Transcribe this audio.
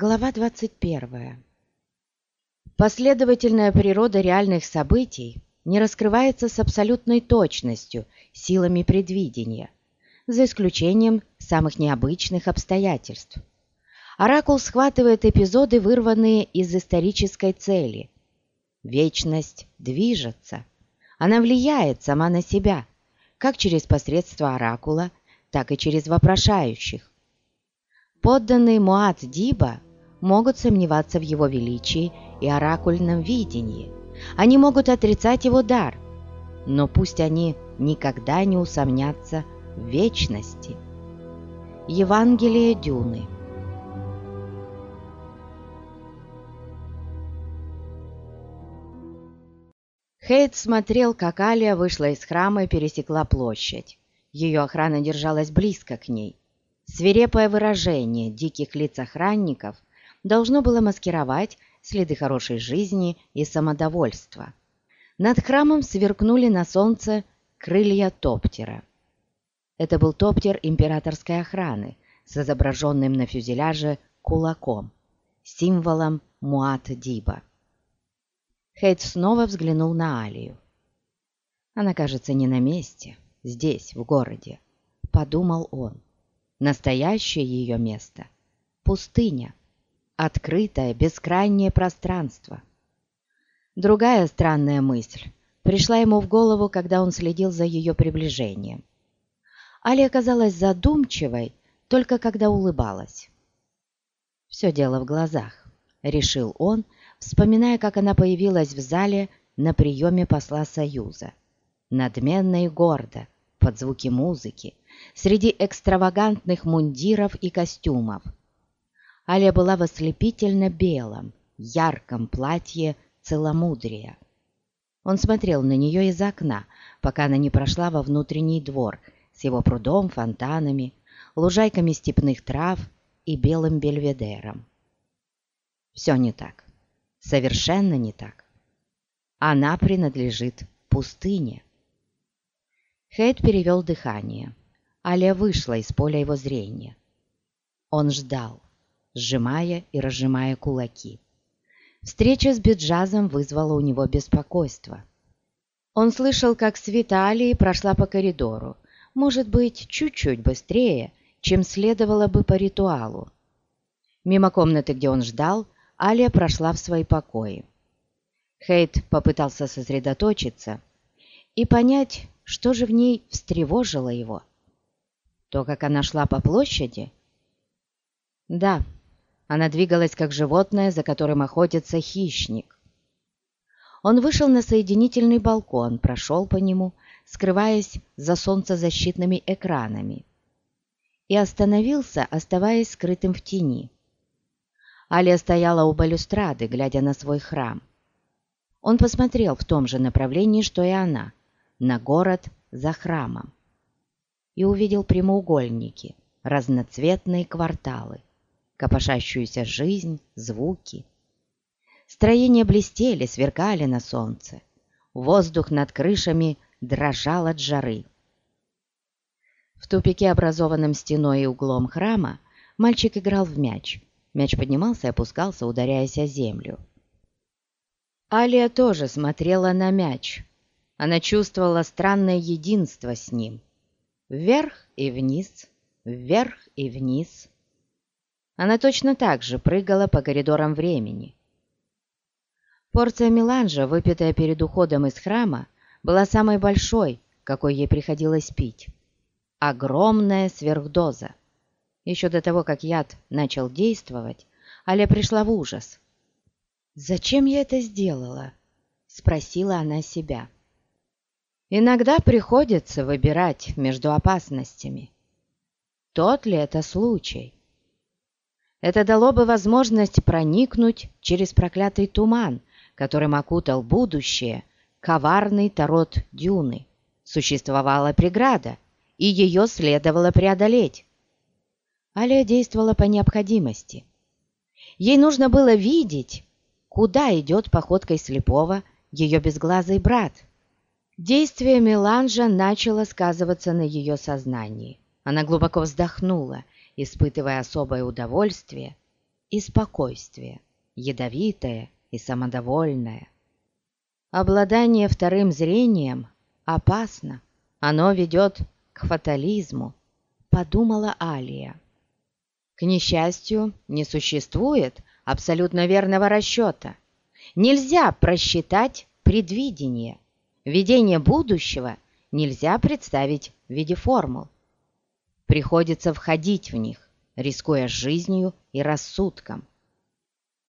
Глава 21. Последовательная природа реальных событий не раскрывается с абсолютной точностью силами предвидения, за исключением самых необычных обстоятельств. Оракул схватывает эпизоды, вырванные из исторической цели. Вечность движется. Она влияет сама на себя, как через посредство оракула, так и через вопрошающих. Подданные Муат Диба могут сомневаться в его величии и оракульном видении. Они могут отрицать его дар, но пусть они никогда не усомнятся в вечности. Евангелие Дюны Хейт смотрел, как Алия вышла из храма и пересекла площадь. Ее охрана держалась близко к ней. Свирепое выражение диких лиц охранников должно было маскировать следы хорошей жизни и самодовольства. Над храмом сверкнули на солнце крылья топтера. Это был топтер императорской охраны с изображенным на фюзеляже кулаком, символом Муат-Диба. Хейт снова взглянул на Алию. Она, кажется, не на месте, здесь, в городе, подумал он. Настоящее ее место – пустыня, открытое бескрайнее пространство. Другая странная мысль пришла ему в голову, когда он следил за ее приближением. Али оказалась задумчивой, только когда улыбалась. «Все дело в глазах», — решил он, вспоминая, как она появилась в зале на приеме посла Союза. Надменно и гордо, под звуки музыки, среди экстравагантных мундиров и костюмов. Аля была в ослепительно белом, ярком платье целомудрия. Он смотрел на нее из окна, пока она не прошла во внутренний двор с его прудом, фонтанами, лужайками степных трав и белым бельведером. Все не так. Совершенно не так. Она принадлежит пустыне. Хейт перевел дыхание. Аля вышла из поля его зрения. Он ждал, сжимая и разжимая кулаки. Встреча с Биджазом вызвала у него беспокойство. Он слышал, как свита Алии прошла по коридору, может быть, чуть-чуть быстрее, чем следовало бы по ритуалу. Мимо комнаты, где он ждал, Алия прошла в свои покои. Хейт попытался сосредоточиться и понять, что же в ней встревожило его. То, как она шла по площади? Да, она двигалась как животное, за которым охотится хищник. Он вышел на соединительный балкон, прошел по нему, скрываясь за солнцезащитными экранами, и остановился, оставаясь скрытым в тени. Алия стояла у балюстрады, глядя на свой храм. Он посмотрел в том же направлении, что и она, на город за храмом и увидел прямоугольники, разноцветные кварталы, копошащуюся жизнь, звуки. Строения блестели, сверкали на солнце. Воздух над крышами дрожал от жары. В тупике, образованном стеной и углом храма, мальчик играл в мяч. Мяч поднимался и опускался, ударяясь о землю. Алия тоже смотрела на мяч. Она чувствовала странное единство с ним. Вверх и вниз, вверх и вниз. Она точно так же прыгала по коридорам времени. Порция меланжа, выпитая перед уходом из храма, была самой большой, какой ей приходилось пить. Огромная сверхдоза. Еще до того, как яд начал действовать, Аля пришла в ужас. «Зачем я это сделала?» — спросила она себя. Иногда приходится выбирать между опасностями. Тот ли это случай? Это дало бы возможность проникнуть через проклятый туман, которым окутал будущее коварный Тарот Дюны. Существовала преграда, и ее следовало преодолеть. Алия действовала по необходимости. Ей нужно было видеть, куда идет походкой слепого ее безглазый брат – Действие меланжа начало сказываться на ее сознании. Она глубоко вздохнула, испытывая особое удовольствие, и спокойствие, ядовитое и самодовольное. Обладание вторым зрением опасно, оно ведет к фатализму, подумала Алия. К несчастью, не существует абсолютно верного расчета. Нельзя просчитать предвидение. Видение будущего нельзя представить в виде формул. Приходится входить в них, рискуя жизнью и рассудком –